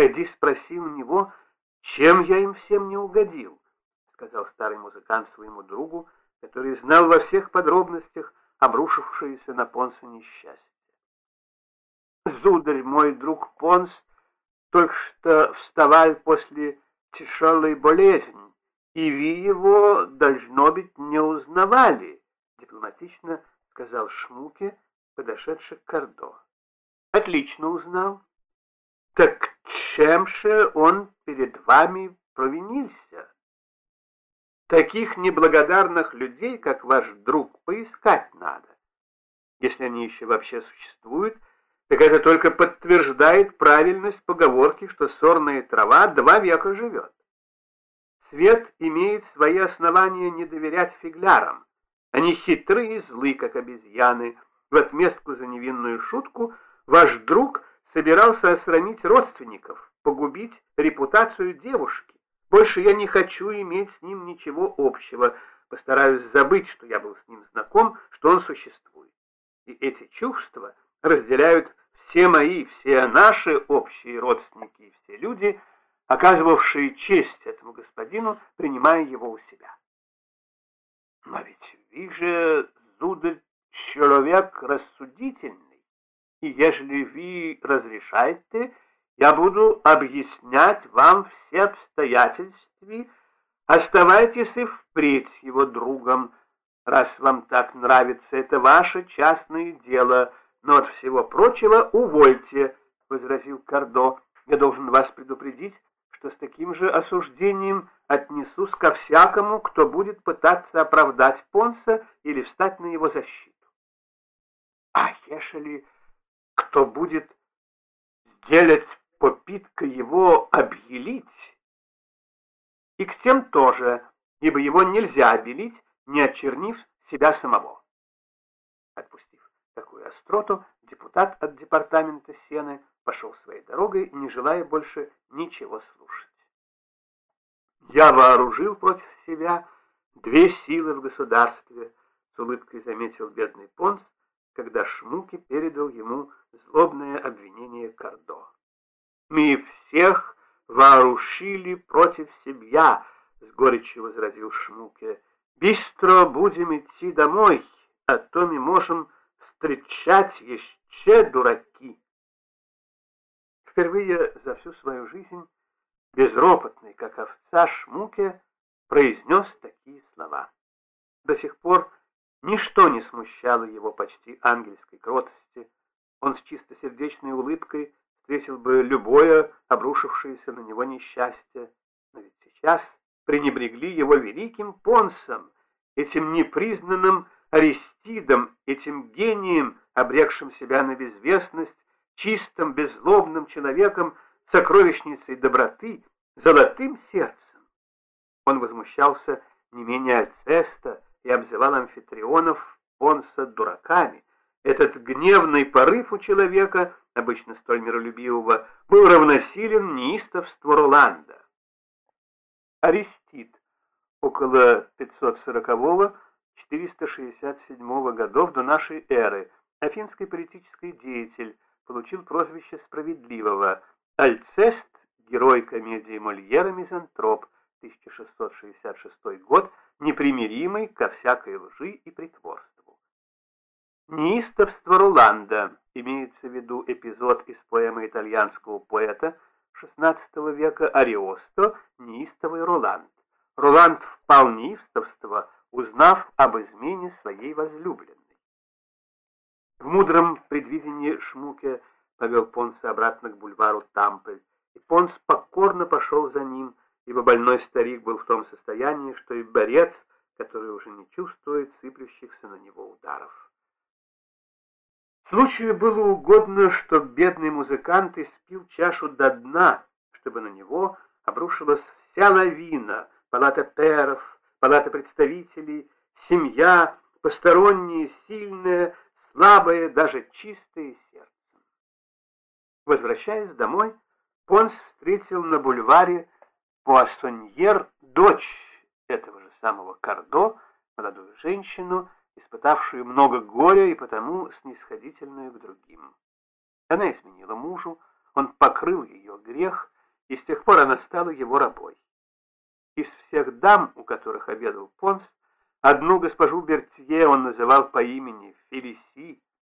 Пойди спроси у него, чем я им всем не угодил, сказал старый музыкант своему другу, который знал во всех подробностях обрушившееся на Понса несчастье. Зударь, мой друг Понс, только что вставал после тяжелой болезни, и вы его, должно быть, не узнавали, дипломатично сказал Шмуке, подошедший к Кордо. Отлично узнал. Так чем же он перед вами провинился? Таких неблагодарных людей, как ваш друг, поискать надо. Если они еще вообще существуют, так это только подтверждает правильность поговорки, что сорная трава два века живет. Свет имеет свои основания не доверять фиглярам. Они хитры и злы, как обезьяны. В отместку за невинную шутку ваш друг собирался осрамить родственников, погубить репутацию девушки. Больше я не хочу иметь с ним ничего общего. Постараюсь забыть, что я был с ним знаком, что он существует. И эти чувства разделяют все мои, все наши общие родственники и все люди, оказывавшие честь этому господину, принимая его у себя. Но ведь вы же, сударь, человек рассудительный, и ежели вы разрешаете, я буду объяснять вам все обстоятельства, оставайтесь и впредь его другом, раз вам так нравится, это ваше частное дело, но от всего прочего увольте, — возразил Кардо. Я должен вас предупредить, что с таким же осуждением отнесусь ко всякому, кто будет пытаться оправдать Понса или встать на его защиту. А ежели кто будет сделать попытка его объелить, и к тем тоже, ибо его нельзя обелить, не очернив себя самого. Отпустив такую остроту, депутат от департамента Сены пошел своей дорогой, не желая больше ничего слушать. Я вооружил против себя две силы в государстве, с улыбкой заметил бедный Понс, когда Шмуки передал ему злобное обвинение Кардо. Мы всех вооружили против себя, с горечью возразил Шмуке. Быстро будем идти домой, а то мы можем встречать еще дураки. Впервые за всю свою жизнь безропотный, как овца Шмуке, произнес такие слова. До сих пор ничто не смущало его почти ангельской кротости. Он с чистосердечной улыбкой встретил бы любое обрушившееся на него несчастье. Но ведь сейчас пренебрегли его великим понсом, этим непризнанным Аристидом, этим гением, обрекшим себя на безвестность, чистым, беззлобным человеком, сокровищницей доброты, золотым сердцем. Он возмущался не менее Альцеста и обзывал амфитрионов Понса дураками. Этот гневный порыв у человека, обычно столь миролюбивого, был равносилен неистовству Роланда. Аристид около 540-467 годов до нашей эры, афинский политический деятель, получил прозвище «Справедливого», Альцест, герой комедии Мольера «Мизантроп», 1666 год, непримиримый ко всякой лжи и притворству. Неистовство Роланда, имеется в виду эпизод из поэмы итальянского поэта XVI века Ариосто «Неистовый Роланд». Роланд впал неистовство, узнав об измене своей возлюбленной. В мудром предвидении Шмуке повел Понса обратно к бульвару Тампель, и Понс покорно пошел за ним, ибо больной старик был в том состоянии, что и борец, который уже не чувствует сыплющихся на него ударов. Случаю было угодно, что бедный музыкант испил чашу до дна, чтобы на него обрушилась вся лавина, палата перов, палата представителей, семья, посторонние, сильные, слабые, даже чистые сердце. Возвращаясь домой, Понс встретил на бульваре Пуассоньер дочь этого же самого Кардо, молодую женщину, испытавшую много горя и потому снисходительную к другим. Она изменила мужу, Он покрыл ее грех, и с тех пор она стала его рабой. Из всех дам, у которых обедал Понс, одну госпожу Бертье он называл по имени Фелиси,